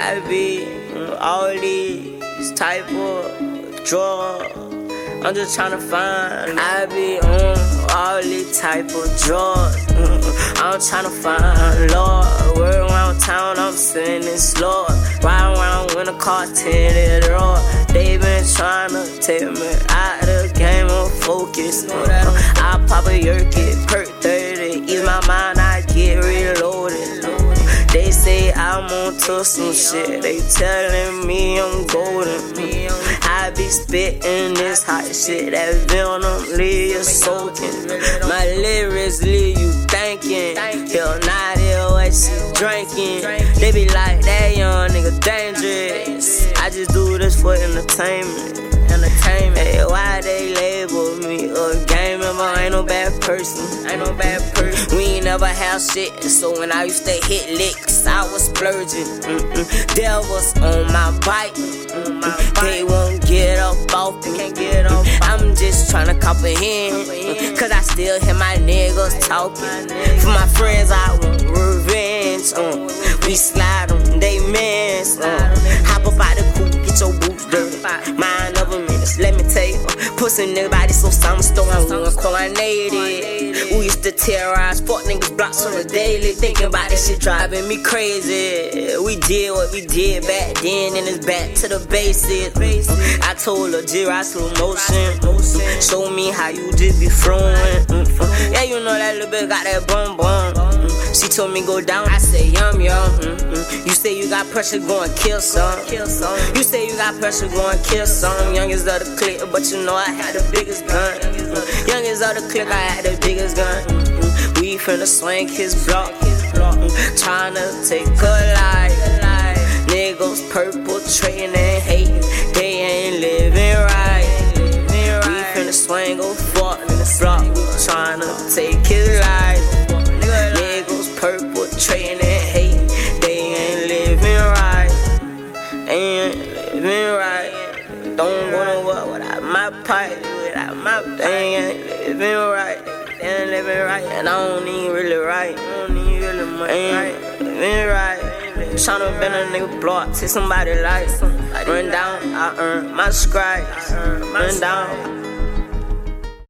I be on all these type of drugs. Mm, I'm just trying to find. I be on all these type of drugs. I'm trying to find Lord. Word around town, I'm singing slow. Ride around when the car tinted road. They been trying to take me out of the game of focus. I pop a yerky, to some shit. They telling me I'm golden. I be spitting this hot shit. That venom leave you soaking. My lyrics leave you thinking. Hell, not ill what she drinking. They be like that young nigga dangerous. I just do this for entertainment. Entertainment. Why they label me a game member? I ain't no bad person. Ain't no bad person. We ain't never had shit. So when I used to hit licks, I was splurging. Mm-mm. Devils on my bike. Mm-mm. They won't get up off me. I'm just trying to comprehend. Cause I still hear my niggas talking. For my friends, I want revenge. Uh. We slide Pussy nigga so some store, I want coordinated. We used to terrorize fuck niggas blocks on the daily. Thinking about this shit driving me crazy. We did what we did back then, and it's back to the basics. I told her, G-Ride slow motion. Show me how you just be flowing. Yeah, you know that little bit got that bum bum. She told me go down, I say yum yum. Mm-mm. You say you got pressure, go and kill some. You say you got pressure, go and kill some. Young Youngest of the clique, but you know I had the biggest gun. Mm-mm. Youngest of the clique, I had the biggest gun. Mm-mm. We finna swing his block, mm-mm. tryna take a life. Niggas perpetrating and hating, they ain't living right. We finna swing a fuck in the block, perpetrating and hating, they ain't living right. Ain't living right. Don't go nowhere without my pipe, without my they ain't living right. They ain't living right, and I don't even really right. I don't even really much right. Living right. Tryna bend a nigga block, take somebody life. Run down, I earn my stripes. Run down.